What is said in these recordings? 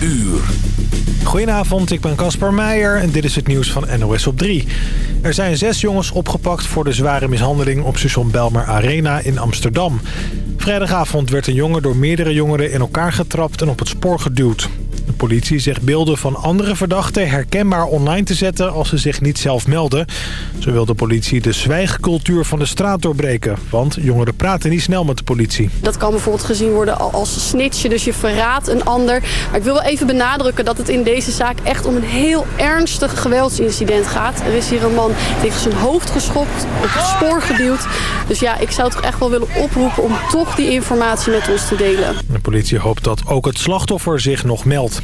uur. Goedenavond, ik ben Caspar Meijer en dit is het nieuws van NOS op 3. Er zijn zes jongens opgepakt voor de zware mishandeling op station Belmer Arena in Amsterdam. Vrijdagavond werd een jongen door meerdere jongeren in elkaar getrapt en op het spoor geduwd. De politie zegt beelden van andere verdachten herkenbaar online te zetten als ze zich niet zelf melden. Zo wil de politie de zwijgcultuur van de straat doorbreken. Want jongeren praten niet snel met de politie. Dat kan bijvoorbeeld gezien worden als snitje, dus je verraadt een ander. Maar ik wil wel even benadrukken dat het in deze zaak echt om een heel ernstig geweldsincident gaat. Er is hier een man die heeft zijn hoofd geschopt, op het spoor geduwd. Dus ja, ik zou toch echt wel willen oproepen om toch die informatie met ons te delen. De politie hoopt dat ook het slachtoffer zich nog meldt.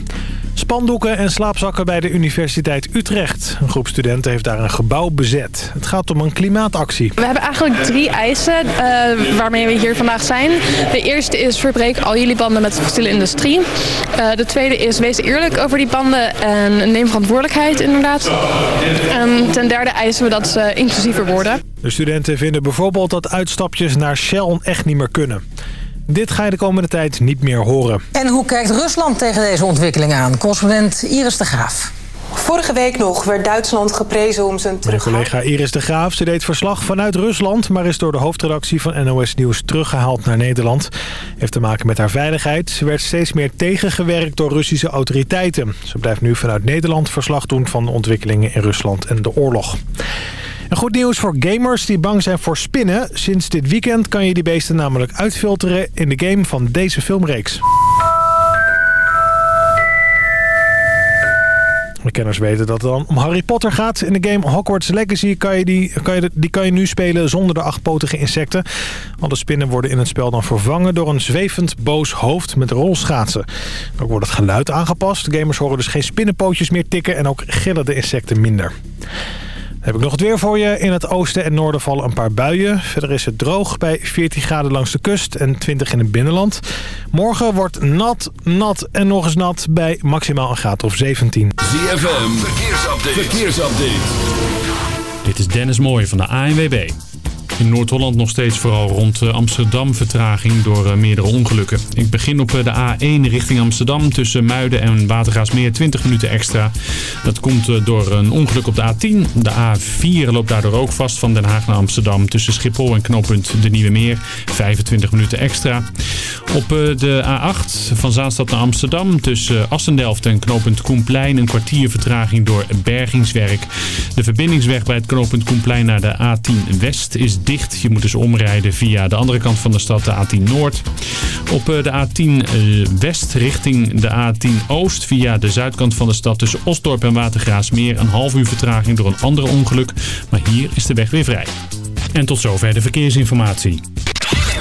Spandoeken en slaapzakken bij de Universiteit Utrecht. Een groep studenten heeft daar een gebouw bezet. Het gaat om een klimaatactie. We hebben eigenlijk drie eisen uh, waarmee we hier vandaag zijn. De eerste is verbreek al jullie banden met de fossiele industrie. Uh, de tweede is wees eerlijk over die banden en neem verantwoordelijkheid inderdaad. En ten derde eisen we dat ze inclusiever worden. De studenten vinden bijvoorbeeld dat uitstapjes naar Shell echt niet meer kunnen. Dit ga je de komende tijd niet meer horen. En hoe kijkt Rusland tegen deze ontwikkeling aan? Correspondent Iris de Graaf. Vorige week nog werd Duitsland geprezen om zijn terug. Mijn collega Iris de Graaf, ze deed verslag vanuit Rusland... maar is door de hoofdredactie van NOS Nieuws teruggehaald naar Nederland. Heeft te maken met haar veiligheid. Ze werd steeds meer tegengewerkt door Russische autoriteiten. Ze blijft nu vanuit Nederland verslag doen van de ontwikkelingen in Rusland en de oorlog. En goed nieuws voor gamers die bang zijn voor spinnen. Sinds dit weekend kan je die beesten namelijk uitfilteren in de game van deze filmreeks. De kenners weten dat het dan om Harry Potter gaat. In de game Hogwarts Legacy kan je die, kan je, die kan je nu spelen zonder de achtpotige insecten. Alle spinnen worden in het spel dan vervangen door een zwevend boos hoofd met rolschaatsen. Ook wordt het geluid aangepast. De gamers horen dus geen spinnenpootjes meer tikken en ook gillen de insecten minder heb ik nog het weer voor je. In het oosten en noorden vallen een paar buien. Verder is het droog bij 14 graden langs de kust en 20 in het binnenland. Morgen wordt nat, nat en nog eens nat bij maximaal een graad of 17. ZFM, verkeersupdate. verkeersupdate. Dit is Dennis Mooij van de ANWB. In Noord-Holland nog steeds vooral rond eh, Amsterdam vertraging door eh, meerdere ongelukken. Ik begin op eh, de A1 richting Amsterdam tussen Muiden en Watergaasmeer 20 minuten extra. Dat komt door een ongeluk op de A10. De A4 loopt daardoor ook vast van Den Haag naar Amsterdam tussen Schiphol en knooppunt De Nieuwe Meer. 25 minuten extra. Op de A8 van Zaanstad naar Amsterdam tussen Assendelft en knooppunt Koenplein een kwartier vertraging door bergingswerk. De verbindingsweg bij het knooppunt Koenplein naar de A10 West is dicht. Je moet dus omrijden via de andere kant van de stad, de A10 Noord. Op eh, de A10 eh, West richting de A10 Oost via de zuidkant van de stad tussen Osdorp en Watergraasmeer. Een half uur vertraging door een ander ongeluk. Maar hier is de weg weer vrij. En tot zover de verkeersinformatie.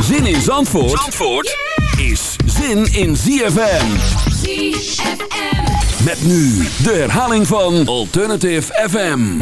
Zin in Zandvoort, Zandvoort is zin in ZFM. ZFM. Met nu de herhaling van Alternative FM.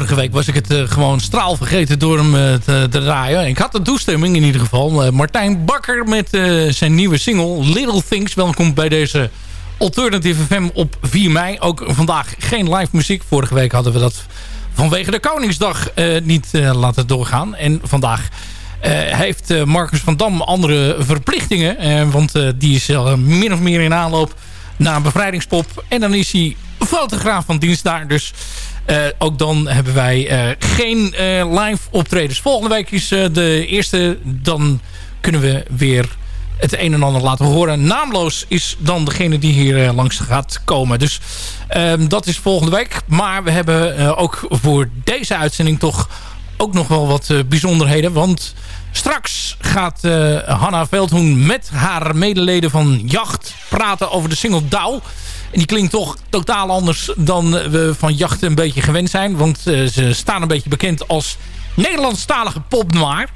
Vorige week was ik het uh, gewoon straal vergeten door hem uh, te, draaien. Ik had de toestemming in ieder geval. Uh, Martijn Bakker met zijn nieuwe single Little Things. Welkom bij deze Alternative FM op 4 mei. Ook vandaag geen live muziek. Vorige week hadden we dat vanwege de Koningsdag niet laten doorgaan. En vandaag heeft Marcus van Dam andere verplichtingen. want die is min of meer in aanloop naar een bevrijdingspop. En dan is hij fotograaf van dienst daar. Dus ook dan hebben wij uh, geen uh, live optredens. Volgende week is de eerste. Dan kunnen we weer het een en ander laten horen. Naamloos is dan degene die hier langs gaat komen. Dus ehm, dat is volgende week. Maar we hebben ook voor deze uitzending toch ook nog wel wat bijzonderheden. Want straks gaat Hanna Veldhoen met haar medeleden van Jacht praten over de single Douw. En die klinkt toch totaal anders dan we van jachten een beetje gewend zijn. Want uh, ze staan een beetje bekend als Nederlandstalige pop noir.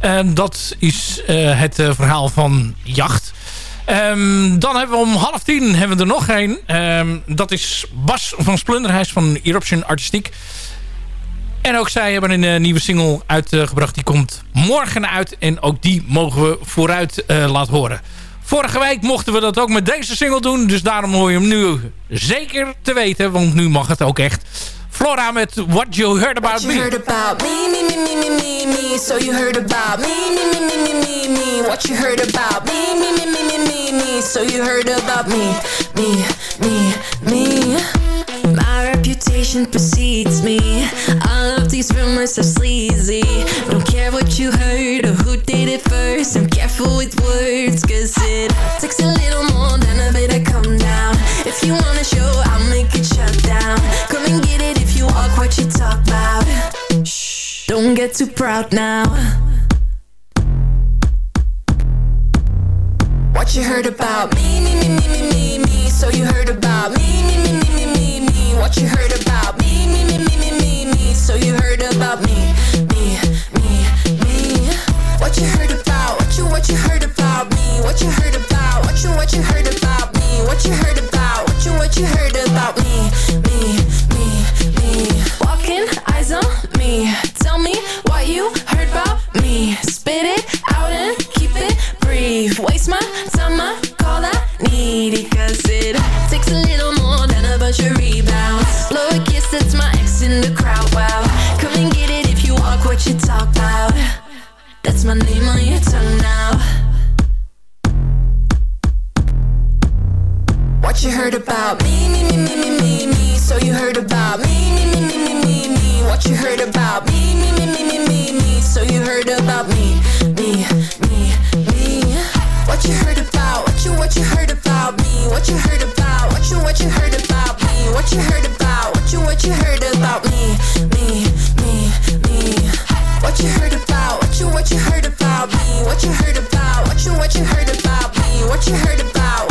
En dat is uh, het verhaal van jacht. Um, dan hebben we om half tien hebben we er nog een. Um, dat is Bas van Splunderhuis van Eruption Artistiek. En ook zij hebben een nieuwe single uitgebracht. Die komt morgen uit. En ook die mogen we vooruit laten horen. Vorige week mochten we dat ook met deze single doen. Dus daarom hoor je hem nu zeker te weten. Want nu mag het ook echt. Flora met What You Heard About Me. What you heard about me, me, me, me, me, me, me. So you heard about me, me, me, me, me, me, me. What you heard about me, me, me, me, me, me, me. So you heard about me, me, me, me. My reputation precedes me. Of these rumors are sleazy. Don't care what you heard or who did it first. I'm careful with words, cause it takes a little more than a bit of come down. If you wanna show, I'll make it shut down. Come and get it if you walk what you talk about. Shh, don't get too proud now. What you heard about me, me, me, me, me, me, me. So you heard about me, me, me, me, me, me, me. What you heard about me, me, me, me, me, me, me. So you heard about me, me, me, me. What you heard about, what you, what you heard about me. What you heard about, what you, what you heard about me. What you heard about, what you, what you heard about me, me, me, me. Walking, eyes on me. Tell me what you heard about me. Spit it out and keep it brief. Waste my time, I call that needy. Cause it takes a little more than a bunch of rebounds. Blow a kiss, that's my ex in the crowd. Wow. Come and get it if you walk what you talk about. That's my name on your tongue now. What you heard about me, me, me, me, me, me, me. So you heard about me, me, me, me, me, me, me. What you heard about me, me, me, me, me, me, me. So you heard about me, me, me, me. What you heard about, what you, what you heard about me. What you heard about, what you, what you heard about me. What you heard about, what you, what you heard about me, me, me, me. What you heard about, what you, what you heard about me. What you heard about, what you, what you heard about me. What you heard about,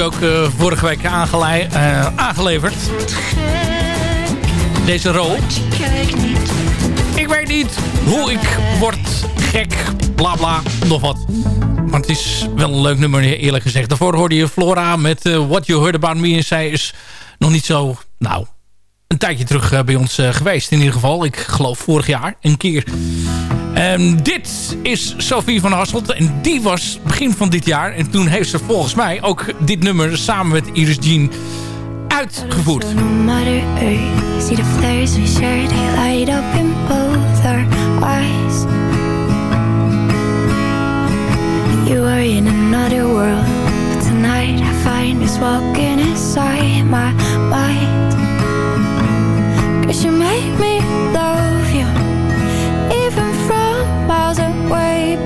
ook eh, vorige week eh, aangeleverd. Deze rol. Ik weet niet hoe ik word gek, bla bla, nog wat. Maar het is wel een leuk nummer eerlijk gezegd. Daarvoor hoorde je Flora met eh, What You Heard About Me. En zij is nog niet zo, nou, een tijdje terug bij ons geweest. In ieder geval, ik geloof vorig jaar een keer. Ehm, dit is Sophie van Hasselt en die was begin van dit jaar. En toen heeft ze volgens mij ook dit nummer samen met Iris Jean uitgevoerd. You are in another world But tonight I find this walking inside my mind Cause you make me love you Even from miles away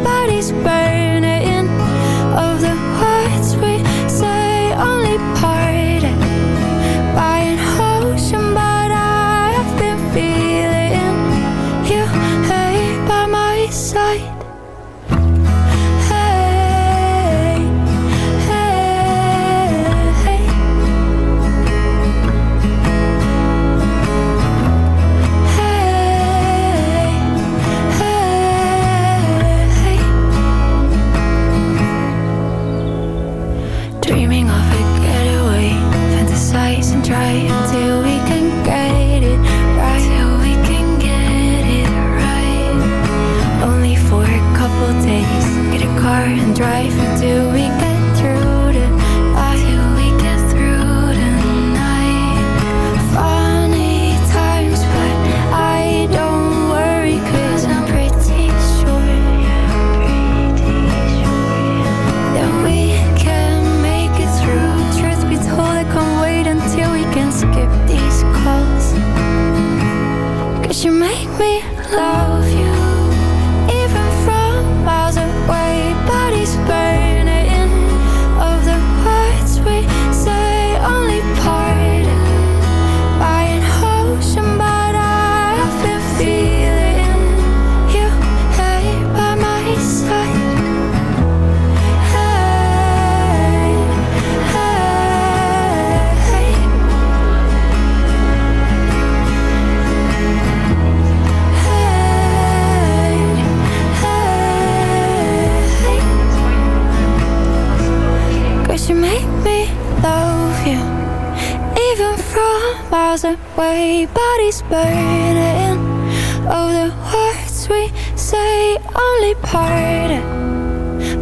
say only part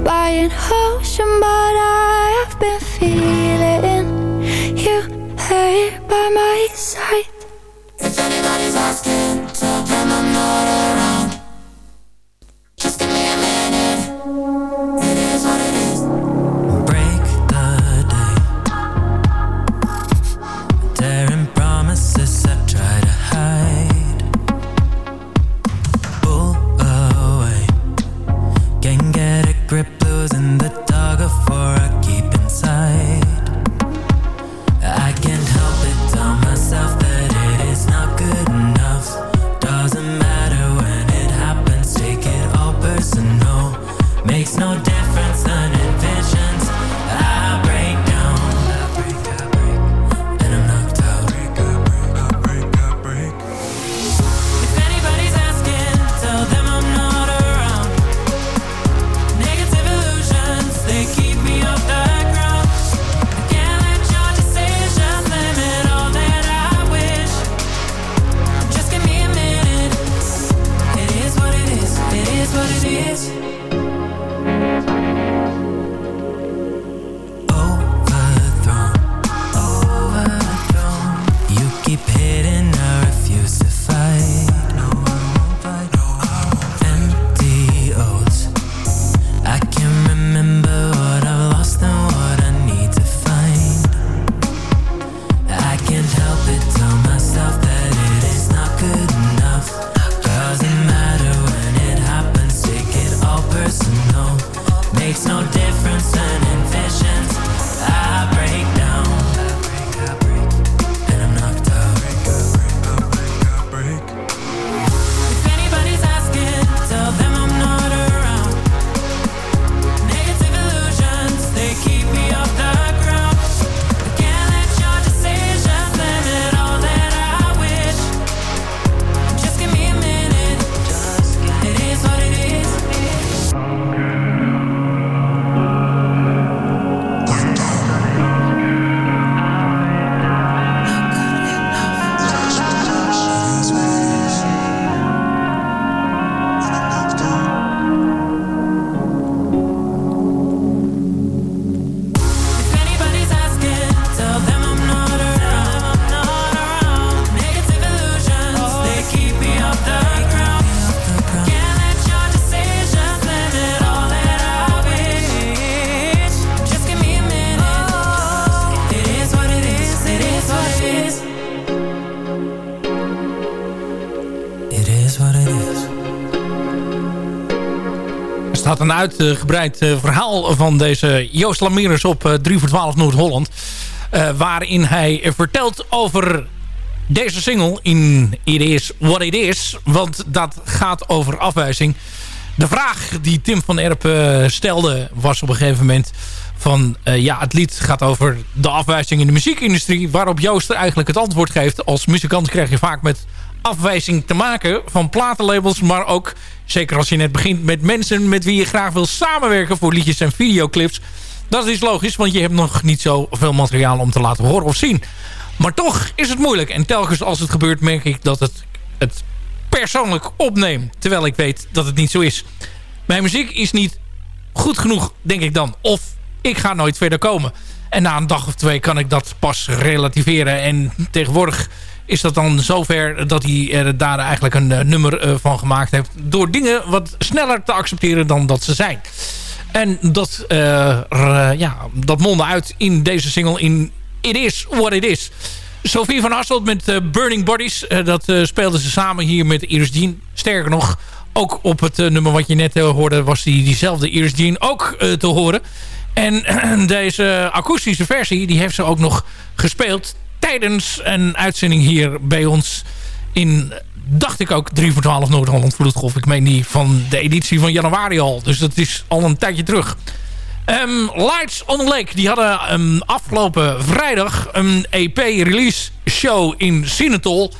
by an ocean, but I have been feeling you hurt by my. Uitgebreid eh, verhaal van deze Joost Lamerus op eh, 3 voor 12 Noord-Holland. Eh, waarin hij vertelt over deze single in It Is What It Is. Want dat gaat over afwijzing. De vraag die Tim van Erp eh, stelde was op een gegeven moment van... eh, ja, het lied gaat over de afwijzing in de muziekindustrie... waarop Joost er eigenlijk het antwoord geeft. Als muzikant krijg je vaak met afwijzing te maken van platenlabels... maar ook, zeker als je net begint met mensen met wie je graag wil samenwerken... voor liedjes en videoclips. Dat is logisch, want je hebt nog niet zoveel materiaal om te laten horen of zien. Maar toch is het moeilijk. En telkens als het gebeurt merk ik dat het, het persoonlijk opneem. Terwijl ik weet dat het niet zo is. Mijn muziek is niet goed genoeg, denk ik dan. Of ik ga nooit verder komen. En na een dag of twee kan ik dat pas relativeren. En tegenwoordig is dat dan zover dat hij er daar eigenlijk een eh, nummer eh, van gemaakt heeft. Door dingen wat sneller te accepteren dan dat ze zijn. En dat, eh, ja, dat mondde uit in deze single in It Is What It Is. Sophie van Hasselt met Burning Bodies. dat eh, speelden ze samen hier met Iris Jean. Sterker nog, ook op het nummer wat je net hoorde... was die, diezelfde Iris Jean ook te horen. En deze akoestische versie die heeft ze ook nog gespeeld... tijdens een uitzending hier bij ons in... dacht ik ook 3 voor 12 Noord-Holland Vloedgolf. Ik meen die van de editie van januari al. Dus dat is al een tijdje terug. Ehm, Lights on the Lake. Die hadden ehm, afgelopen vrijdag een EP-release show in Sinatol.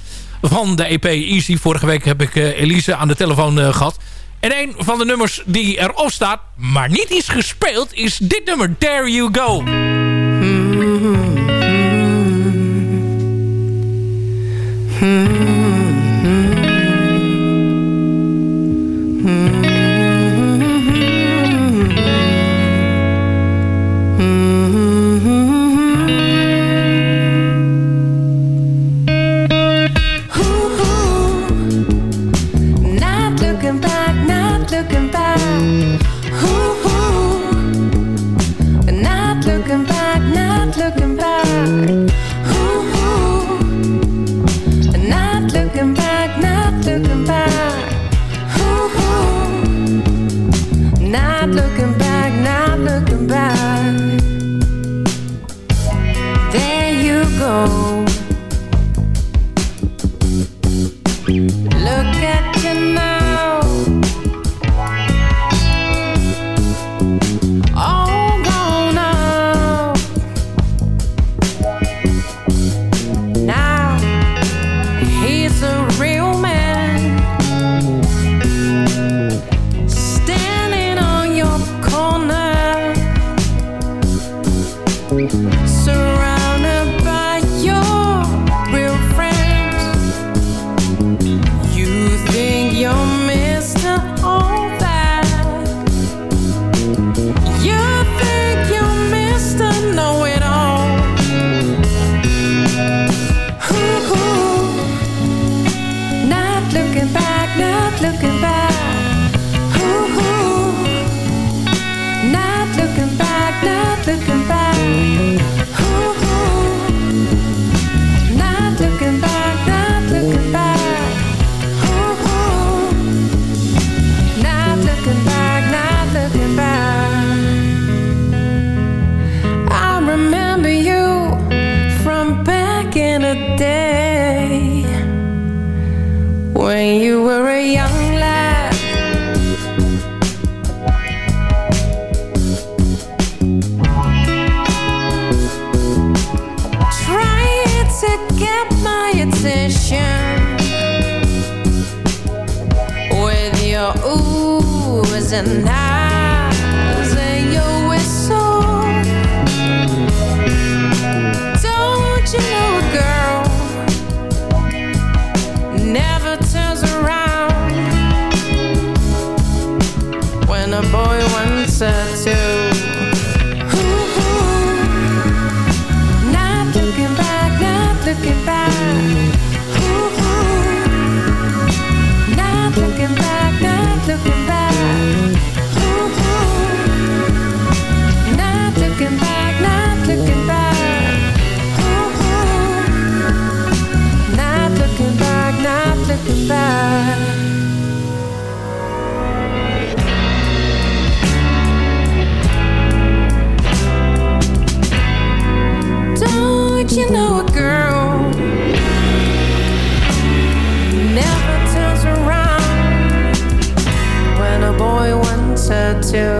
Van de EP Easy. Vorige week heb ik eh, Elise aan de telefoon eh, gehad. En een van de nummers die erop staat, maar niet is gespeeld, is dit nummer. There You Go. Hmm. You when a boy wants her to? Ooh, not looking back, not looking back. Ooh, not looking back, not looking back. to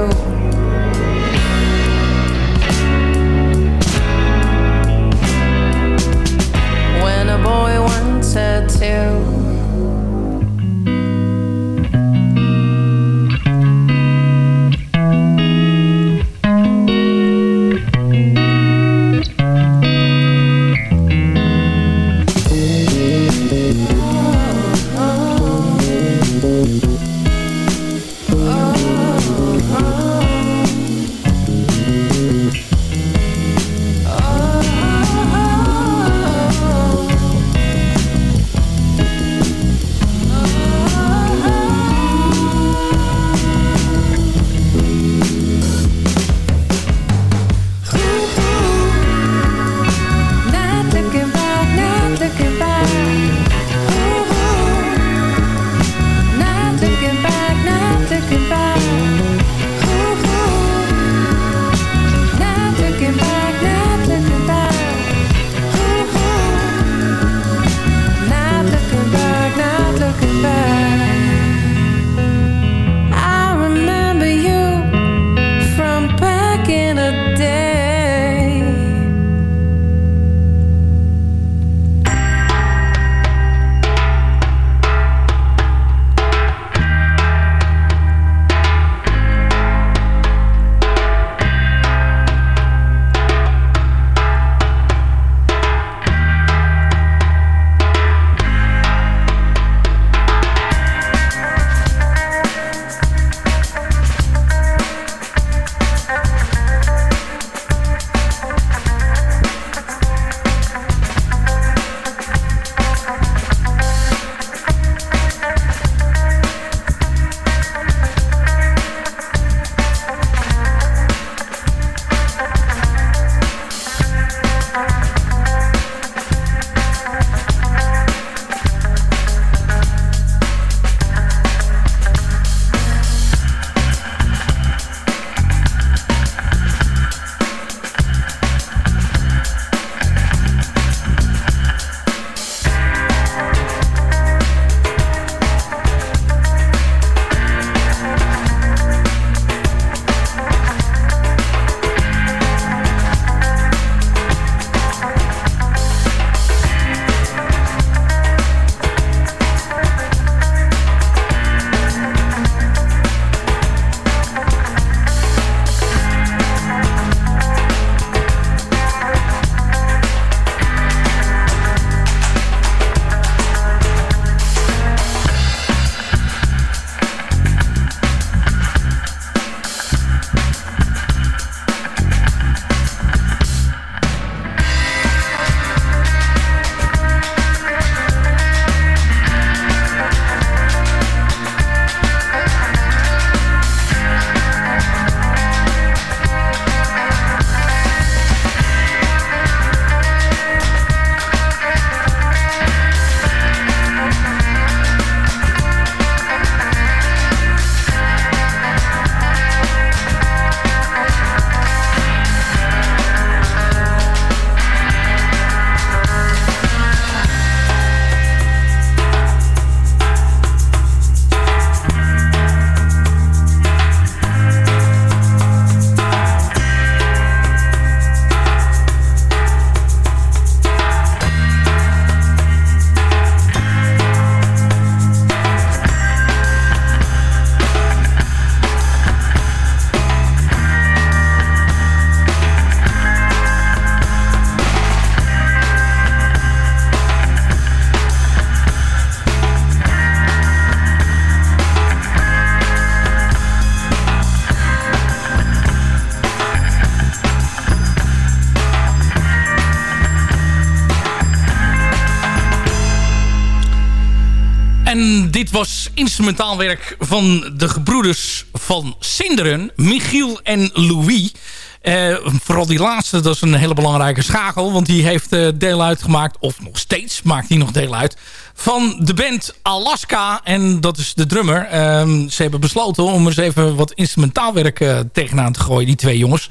was instrumentaal werk van de gebroeders van Sinderen, Michiel en Louis. Eh, vooral die laatste, dat is een hele belangrijke schakel. Want die heeft eh, deel uitgemaakt, of nog steeds maakt hij nog deel uit... van de band Alaska. En dat is de drummer. Ehm, ze hebben besloten om eens even wat instrumentaalwerk eh, tegenaan te gooien, die twee jongens.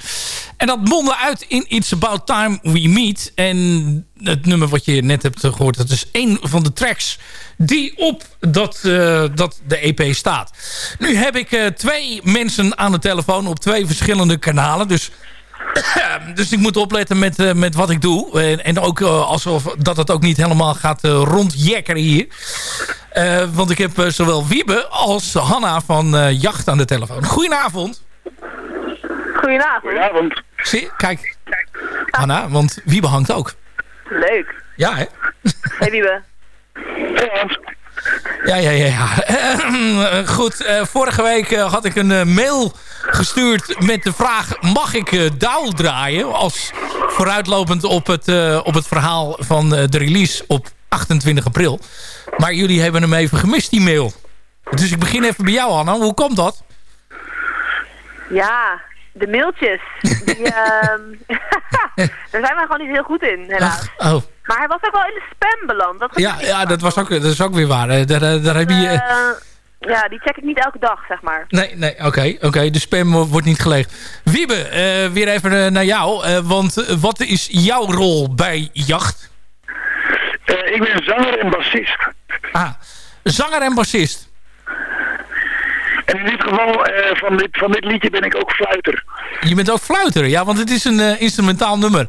En dat mondde uit in It's About Time We Meet. En het nummer wat je net hebt gehoord, dat is één van de tracks die op dat, eh, dat de EP staat. Nu heb ik twee mensen aan de telefoon op twee verschillende kanalen. Dus, dus ik moet opletten met, eh, met wat ik doe. En, en ook alsof dat het ook niet helemaal gaat rondjekkeren hier. want ik heb zowel Wiebe als Hanna van Jacht aan de telefoon. Goedenavond. Goedenavond. Goedenavond. Zie, kijk. Hanna, want Wiebe hangt ook. Leuk. Ja, hè? Hey Wiebe. Ja, ja, ja. ja. Eh, goed, eh, vorige week eh, had ik een mail gestuurd met de vraag... mag ik Douw draaien als vooruitlopend op het, op het verhaal van de release op 28 april. Maar jullie hebben hem even gemist, die mail. Dus ik begin even bij jou, Anna. Hoe komt dat? Ja, de mailtjes. Die, ehm, daar zijn we gewoon niet heel goed in, helaas. Oh, Maar hij was ook wel in de spam beland. Dat ja, ja dat, was ook, dat is ook weer waar. Daar, eh, daar heb je... eh, ja, die check ik niet elke dag, zeg maar. Nee, nee, oké. oké. De spam wo- wordt niet geleegd. Wiebe, eh, weer even naar jou. eh, want wat is jouw rol bij Jacht? Eh, ik ben zanger en bassist. Ah, zanger en bassist. En in dit geval, eh, van, dit, van dit liedje ben ik ook fluiter. Je bent ook fluiter, ja, want het is een eh, instrumentaal nummer.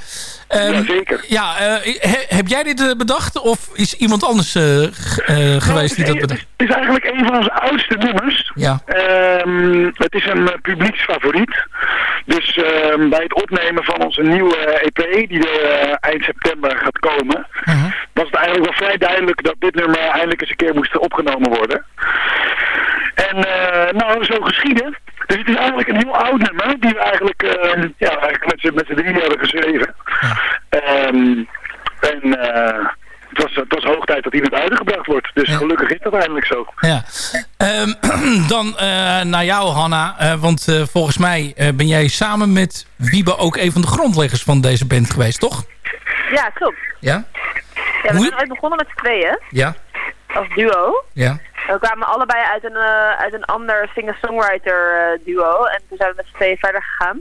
Ehm, zeker. Ja, eh, he- heb jij dit bedacht of is iemand anders eh, geweest die dat bedacht? Het is eigenlijk een van onze oudste nummers. Ja. Ehm, het is een publieksfavoriet. Dus ehm, bij het opnemen van onze nieuwe EP, die er eind september gaat komen, was het eigenlijk wel vrij duidelijk dat dit nummer eindelijk eens een keer moest opgenomen worden. En eh, nou, zo geschieden. Dus het is eigenlijk een heel oud nummer, die we eigenlijk, ehm, ja, eigenlijk met z'n- drieën hebben geschreven. Ehm, en eh, het, was, het was hoog tijd dat hij naar buiten gebracht wordt. Dus gelukkig is dat eindelijk zo. Ja. Ehm, dan eh, naar jou, Hanna. eh, want eh, volgens mij eh, ben jij samen met Wiebe ook een van de grondleggers van deze band geweest, toch? Ja, klopt. Ja? Ja, we zijn ooit begonnen met z'n tweeën, Ja. als duo. Ja. We kwamen allebei uit een, eh, uit een ander singer-songwriter eh, duo. En toen zijn we met z'n tweeën verder gegaan.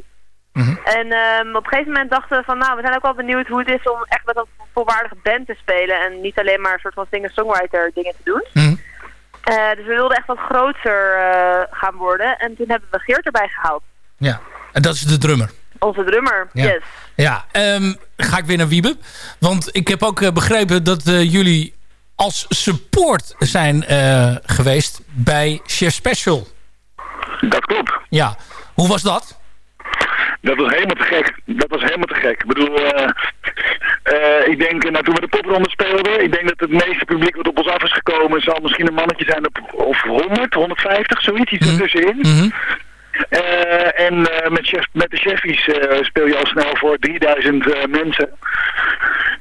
En ehm, op een gegeven moment dachten we van, nou, we zijn ook wel benieuwd hoe het is om echt met een volwaardige band te spelen. En niet alleen maar een soort van singer-songwriter dingen te doen. Eh, dus we wilden echt wat groter gaan worden. En toen hebben we Geert erbij gehaald. Ja. En dat is de drummer. Onze drummer, Ja. yes. Ja, ehm, ga ik weer naar Wiebe. Want ik heb ook begrepen dat jullie als support zijn eh, geweest bij Chef Special. Dat klopt. Ja. Hoe was dat? Dat was helemaal te gek. Dat was helemaal te gek. Ik bedoel, eh, eh, ik denk, nou, toen we de popronde speelden, ik denk dat het meeste publiek wat op ons af is gekomen, zal misschien een mannetje zijn op of 100, 150, zoiets, iets ertussenin. Eh, en eh, met, chef, met de cheffies eh, speel je al snel voor 3000 eh, mensen.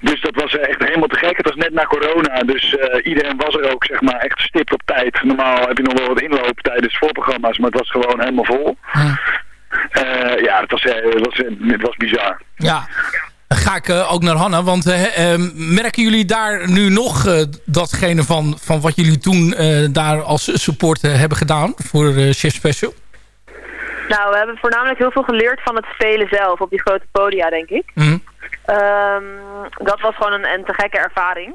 Dus dat was echt helemaal te gek. Het was net na corona, dus iedereen was er ook zeg maar echt stipt op tijd. Normaal heb je nog wel wat inloop tijdens voorprogramma's, maar het was gewoon helemaal vol. Ja, het was, het, was, het was bizar. Ja. Ga ik ook naar Hanna. Want merken jullie daar nu nog datgene van, van wat jullie toen daar als support hebben gedaan voor Chef Special? Nou, we hebben voornamelijk heel veel geleerd van het spelen zelf op die grote podia, denk ik. Mhm. Ehm, dat was gewoon een, een te gekke ervaring.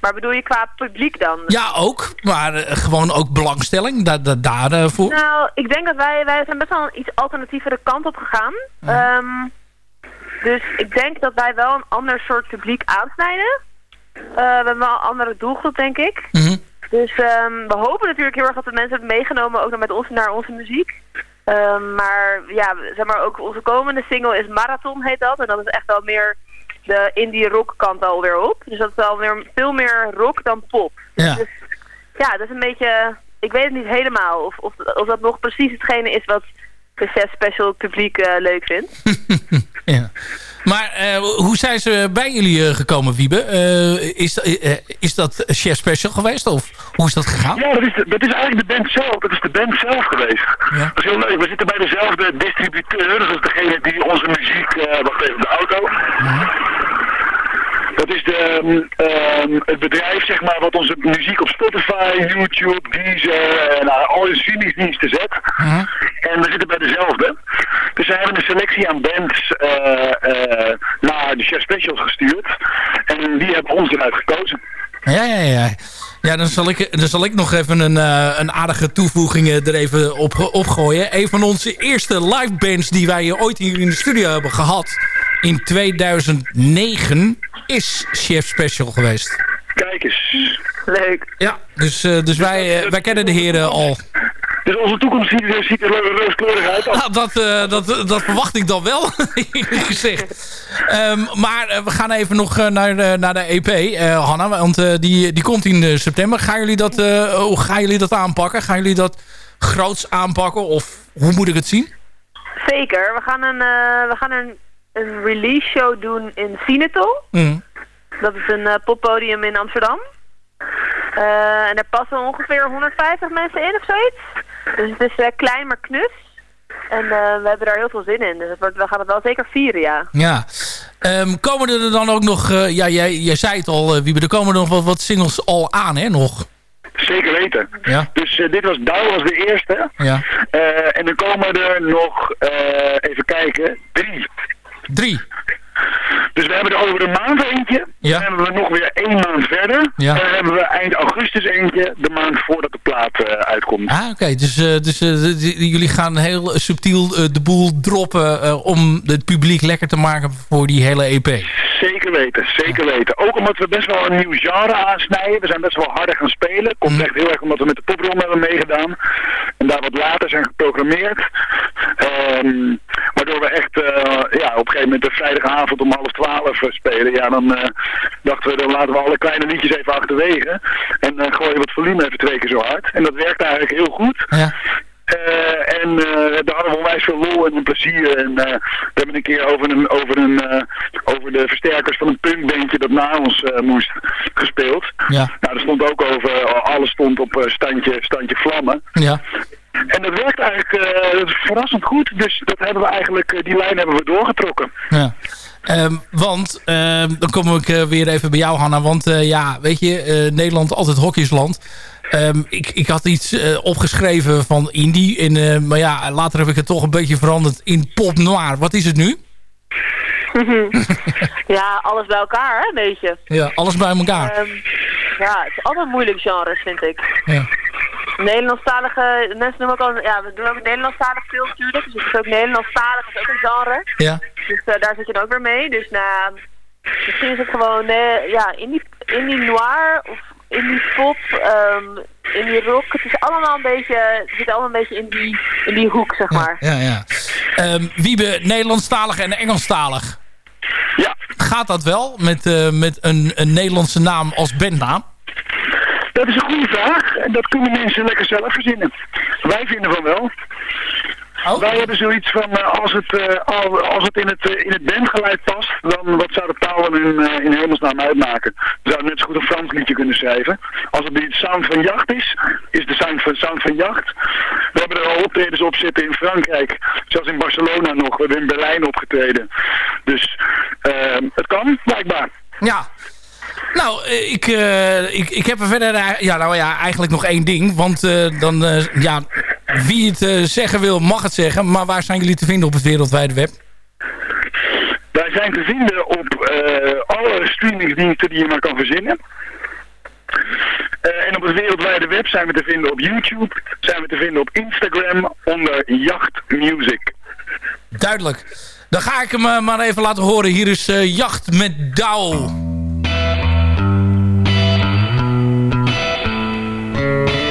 Maar bedoel je qua publiek dan? Ja, ook. Maar eh, gewoon ook belangstelling da da daarvoor. Nou, ik denk dat wij, wij zijn best wel een iets alternatievere kant op gegaan. Ehm, dus ik denk dat wij wel een ander soort publiek aansnijden. Eh, we hebben wel een andere doelgroep, denk ik. Dus ehm, we hopen natuurlijk heel erg dat de mensen het meegenomen ook nog met ons naar onze muziek. Ehm, maar ja, zeg maar ook onze komende single is Marathon heet dat. En dat is echt wel meer de indie rock kant alweer op. Dus dat is wel weer veel meer rock dan pop. Ja. Dus ja, dat is een beetje... Ik weet het niet helemaal of, of, of dat nog precies hetgene is wat chef special publiek eh, leuk vindt. Maar eh, hoe zijn ze bij jullie eh, gekomen, Wiebe? Eh, is, is dat Chef Special geweest? Of hoe is dat gegaan? Ja, dat is, de- dat is eigenlijk de band zelf. Dat is de band zelf geweest. Dat is heel leuk. We zitten bij dezelfde distributeur. Dus dat is degene die onze muziek... eh wacht even, de auto. Dat is de, ehm, ehm, het bedrijf zeg maar, wat onze muziek op Spotify, YouTube, Deezer en uh, alle streamingsdiensten zet. En we zitten bij dezelfde. Dus zij hebben een selectie aan bands eh, eh, naar de Chef Specials gestuurd. En die hebben ons eruit gekozen. Ja, ja, ja. Ja, dan zal ik, dan zal ik nog even een, eh, een aardige toevoeging eh, er even op, opgooien. Een van onze eerste live bands die wij ooit hier in de studio hebben gehad... in 2009 is Chef Special geweest. Kijk eens. Leuk. Ja, dus, eh, dus wij, eh, wij kennen de heren al. Dus onze toekomst ziet er, ziet er rooskleurig uit. Nou, dat, eh, dat, dat verwacht ik dan wel, eerlijk gezegd. Ehm, maar we gaan even nog naar, de, naar de EP, eh, Hanna. Want eh, die, die komt in september. Gaan jullie, dat, eh, hoe gaan jullie dat aanpakken? Gaan jullie dat groots aanpakken? Of hoe moet ik het zien? Zeker. We gaan een, eh, we gaan een, een release show doen in Cinetol. Mm. Dat is een eh, poppodium in Amsterdam. Eh, en daar passen ongeveer 150 mensen in of zoiets. Dus het is eh, klein maar knus. En eh, we hebben daar heel veel zin in. Dus het wordt, we gaan het wel zeker vieren, ja. Ja. Ehm, komen er dan ook nog... eh, ja, jij, jij zei het al, uh, Wiebe. Er komen nog wat, wat singles al aan, hè? Nog. Zeker weten. Ja. Dus dit was Douw was de eerste. Ja. Eh, en dan komen er nog, eh, even kijken, drie. Drie? Dus we hebben er over een maand eentje. Ja. Dan hebben we nog weer één maand verder. Ja. En dan hebben we eind augustus eentje, de maand voordat de plaat eh, uitkomt. Ah, oké. Dus, eh, dus eh, jullie gaan heel subtiel de boel droppen... om het publiek lekker te maken voor die hele EP. Zeker weten, zeker weten. Ook omdat we best wel een nieuw genre aansnijden. We zijn best wel harder gaan spelen. Komt Mhm. echt heel erg omdat we met de popronde hebben meegedaan. En daar wat later zijn geprogrammeerd. Ehm, waardoor we echt ja, op een gegeven moment de vrijdagavond om half twaalf eh, spelen. Ja, dan eh, dachten we, dan laten we alle kleine liedjes even achterwege. En eh gooien we het volume even twee keer zo hard. En dat werkt eigenlijk heel goed. Ja. En daar hadden we onwijs veel lol en plezier. En we hebben een keer over, een, over, een, over de versterkers van een punkbandje dat na ons moest gespeeld. Ja. Nou, er stond ook over, alles stond op standje, standje vlammen. Ja. En dat werkt eigenlijk eh, dat is verrassend goed. Dus dat hebben we eigenlijk, eh, die lijn hebben we doorgetrokken. Ja. Ehm, want, ehm, dan kom ik eh, weer even bij jou, Hanna. Want eh, ja, weet je, eh, Nederland altijd hokjesland. Ehm, ik, ik had iets eh, opgeschreven van indie. En, eh, maar ja, later heb ik het toch een beetje veranderd in pop noir. Wat is het nu? ja, alles bij elkaar, hè, een beetje. Ja, alles bij elkaar. Ehm, ja, het is altijd moeilijk genres, vind ik. Ja. Nederlandstalige, mensen noemen ook al, ja, we doen ook Nederlandstalig veel natuurlijk. Dus het is ook Nederlandstalig, dat is ook een genre. Ja. Dus eh, daar zit je dan ook weer mee. Dus nou, misschien is het gewoon, eh, ja, indie, indie noir of indie pop, ehm indie rock. Het is allemaal een beetje, het zit allemaal een beetje in die, in die hoek, zeg maar. Ja, ja. Ehm, Wiebe, Nederlandstalig en Engelstalig. Ja. Gaat dat wel met, eh, met een, een Nederlandse naam als bandnaam? Dat is een goede vraag. En dat kunnen mensen lekker zelf verzinnen. Wij vinden van wel. Wij hebben zoiets van, eh, als, het, eh, al- als het in het, eh, in het bandgeluid past, dan wat zou de taal in, in hemelsnaam uitmaken? We zouden net zo goed een Frans liedje kunnen schrijven. Als het niet Sound van Jacht is, is de Sound van, sound van Jacht. We hebben er al optredens op zitten in Frankrijk. Zelfs in Barcelona nog. We hebben in Berlijn opgetreden. Dus eh, het kan, blijkbaar. Ja. Nou, eh, ik, eh, ik, ik heb er verder ja, nou ja, eigenlijk nog één ding. Want eh, dan, ja, wie het zeggen wil, mag het zeggen. Maar waar zijn jullie te vinden op het wereldwijde web? Wij zijn te vinden op alle streamingsdiensten die je maar kan verzinnen. En op het wereldwijde web zijn we te vinden op YouTube, zijn we te vinden op Instagram onder Jacht Music. Duidelijk. Dan ga ik hem maar even laten horen. Hier is Jacht met Douw. Thank you.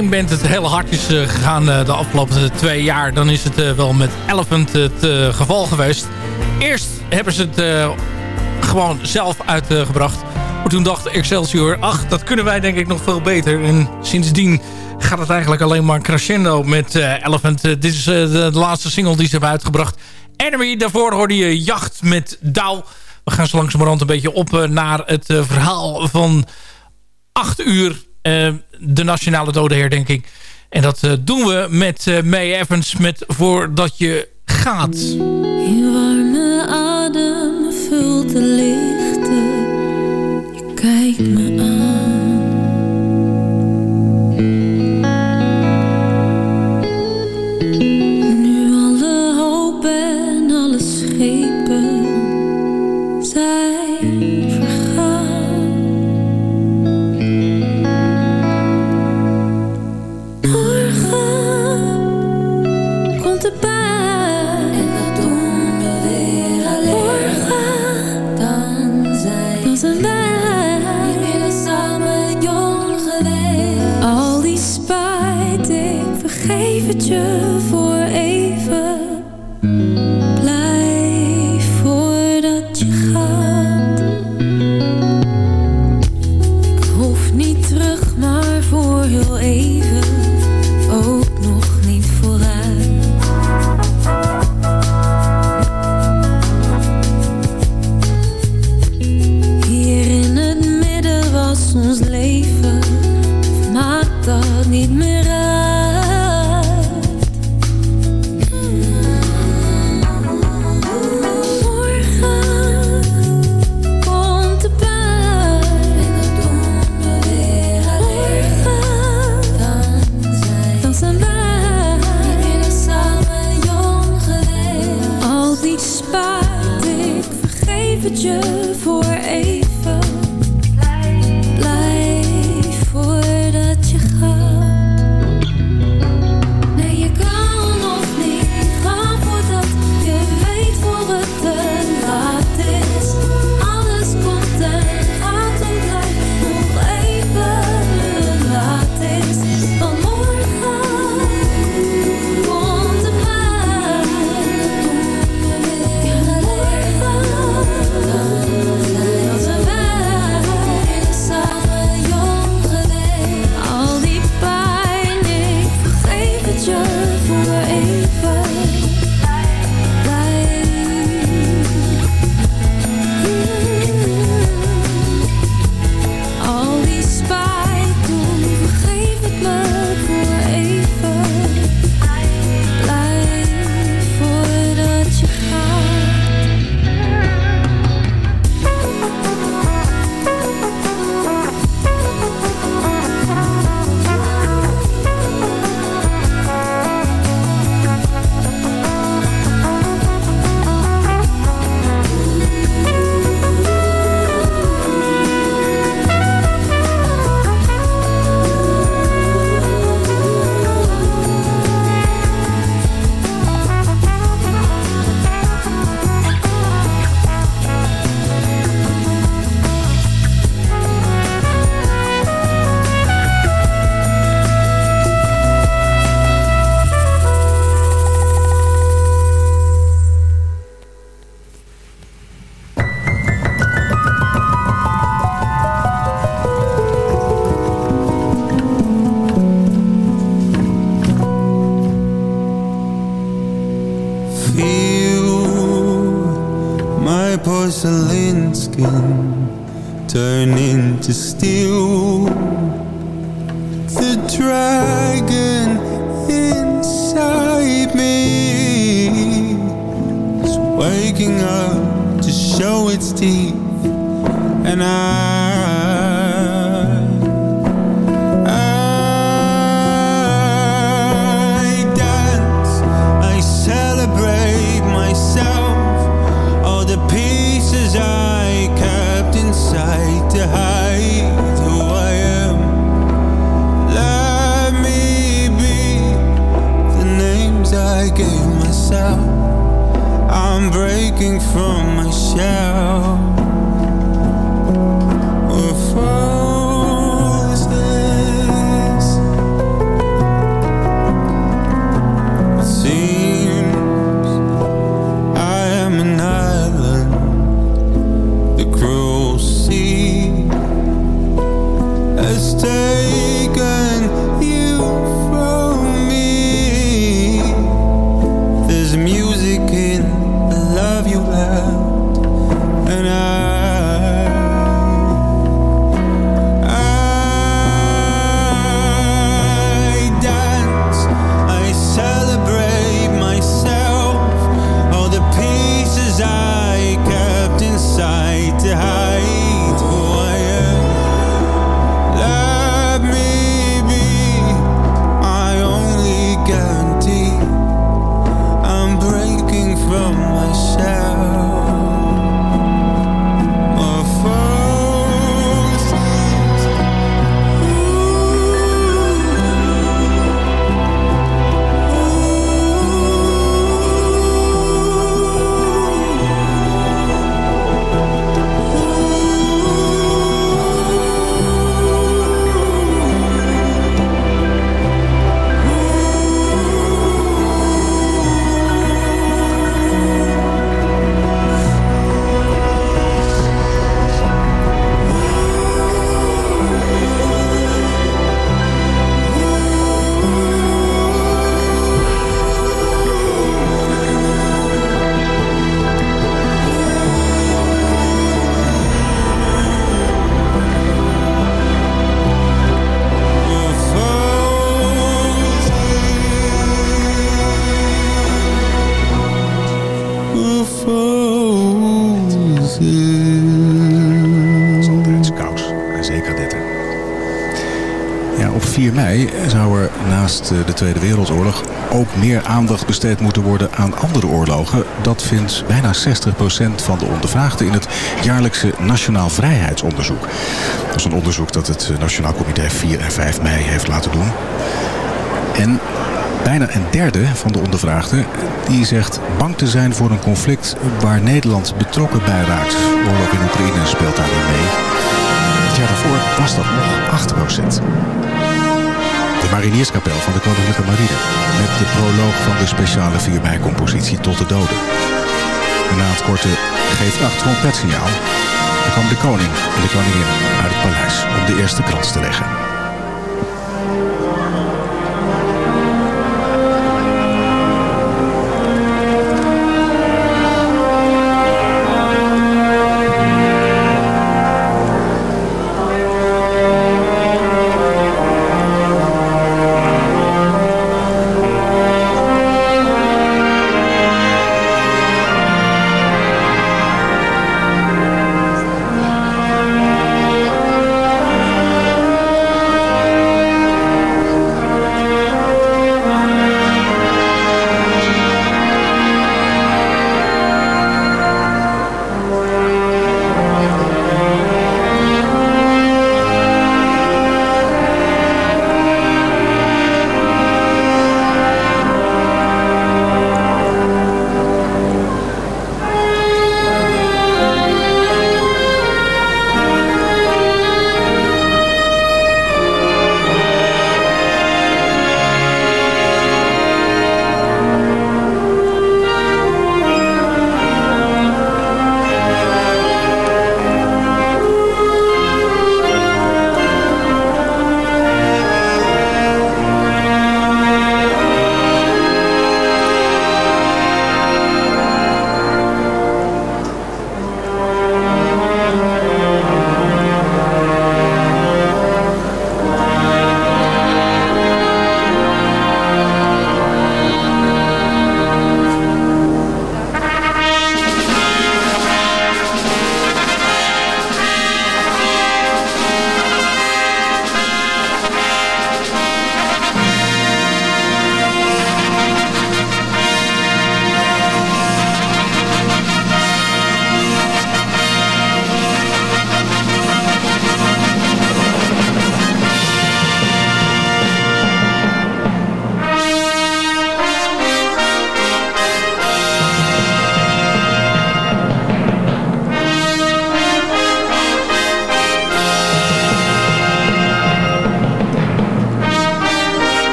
één band het heel hard is eh, gegaan eh, de afgelopen twee jaar... dan is het eh, wel met Elephant het geval geweest. Eerst hebben ze het gewoon zelf uitgebracht. Maar toen dacht Excelsior, ach, dat kunnen wij denk ik nog veel beter. En sindsdien gaat het eigenlijk alleen maar crescendo met Elephant. dit is de, laatste single die ze hebben uitgebracht. Enemy, daarvoor hoorde je Jacht met Douw. We gaan zo langzamerhand een beetje op naar het verhaal van acht uur de Nationale Dodenherdenking. En dat eh, doen we met eh, May Evans met Voordat je gaat. Je warme adem vult de lichten. Je kijkt futur Altijd koud. En zeker dit. hè. Ja, op 4 mei zou er naast eh, de Tweede Wereldoorlog ook meer aandacht besteed moeten worden aan andere oorlogen. Dat vindt bijna 60% van de ondervraagden in het jaarlijkse Nationaal Vrijheidsonderzoek. Dat is een onderzoek dat het eh, Nationaal Comité 4 en 5 mei heeft laten doen. En bijna een derde van de ondervraagden die zegt bang te zijn voor een conflict waar Nederland betrokken bij raakt. Oorlog in Oekraïne speelt daarin mee. Het jaar daarvoor was dat nog 8% De Marinierskapel van de Koninklijke Marine. Met de proloog van de speciale 4 mei-compositie Tot de Doden. En na het korte geeft acht trompetsignaal kwam de koning en de koningin uit het paleis om de eerste krans te leggen.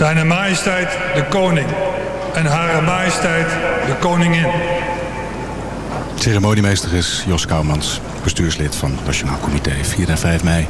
Zijn majesteit de koning en hare majesteit de koningin. Ceremoniemeester is Jos Kouwmans, bestuurslid van het Nationaal Comité 4 en 5 mei.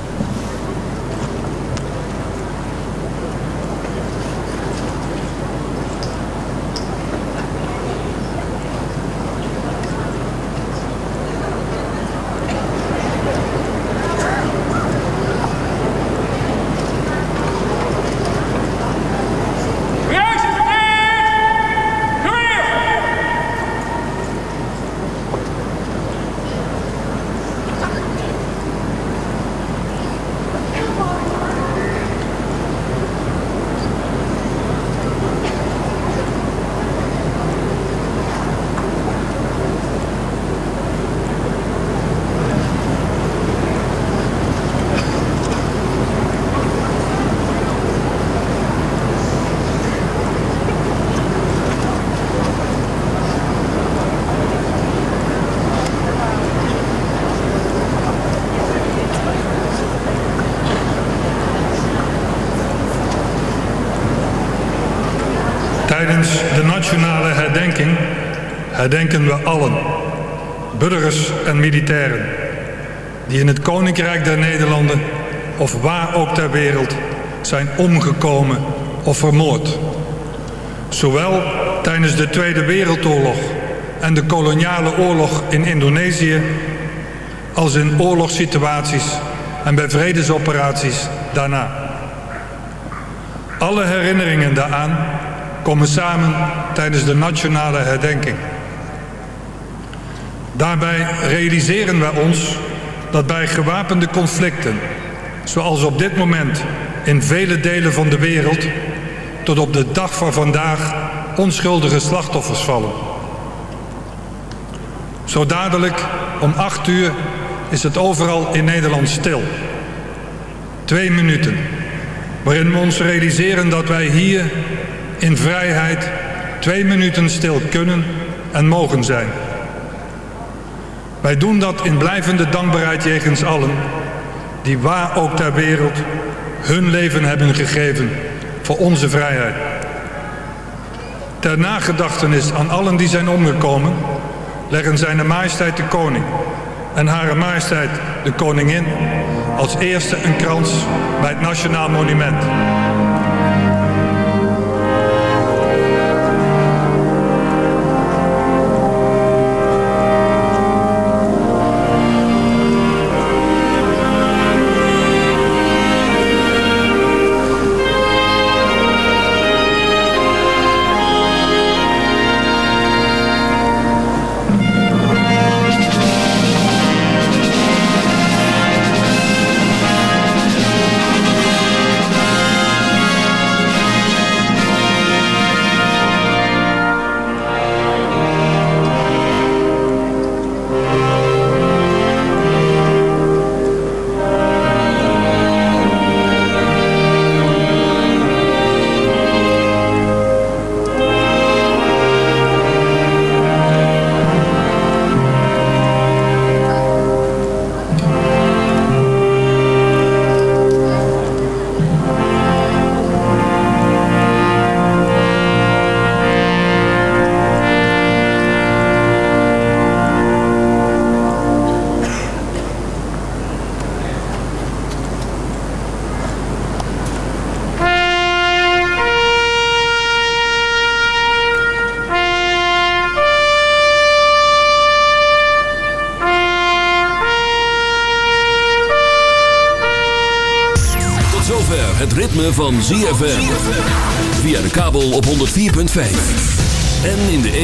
Tijdens de nationale herdenking herdenken we allen, burgers en militairen, die in het Koninkrijk der Nederlanden of waar ook ter wereld zijn omgekomen of vermoord. Zowel tijdens de Tweede Wereldoorlog en de koloniale oorlog in Indonesië, als in oorlogssituaties en bij vredesoperaties daarna. Alle herinneringen daaraan komen samen tijdens de nationale herdenking. Daarbij realiseren wij ons dat bij gewapende conflicten, zoals op dit moment in vele delen van de wereld, tot op de dag van vandaag onschuldige slachtoffers vallen. Zo dadelijk om acht uur is het overal in Nederland stil. Twee minuten, waarin we ons realiseren dat wij hier in vrijheid twee minuten stil kunnen en mogen zijn. Wij doen dat in blijvende dankbaarheid jegens allen die waar ook ter wereld hun leven hebben gegeven voor onze vrijheid. Ter nagedachtenis aan allen die zijn omgekomen, leggen zijn majesteit de koning en hare majesteit de koningin als eerste een krans bij het Nationaal Monument.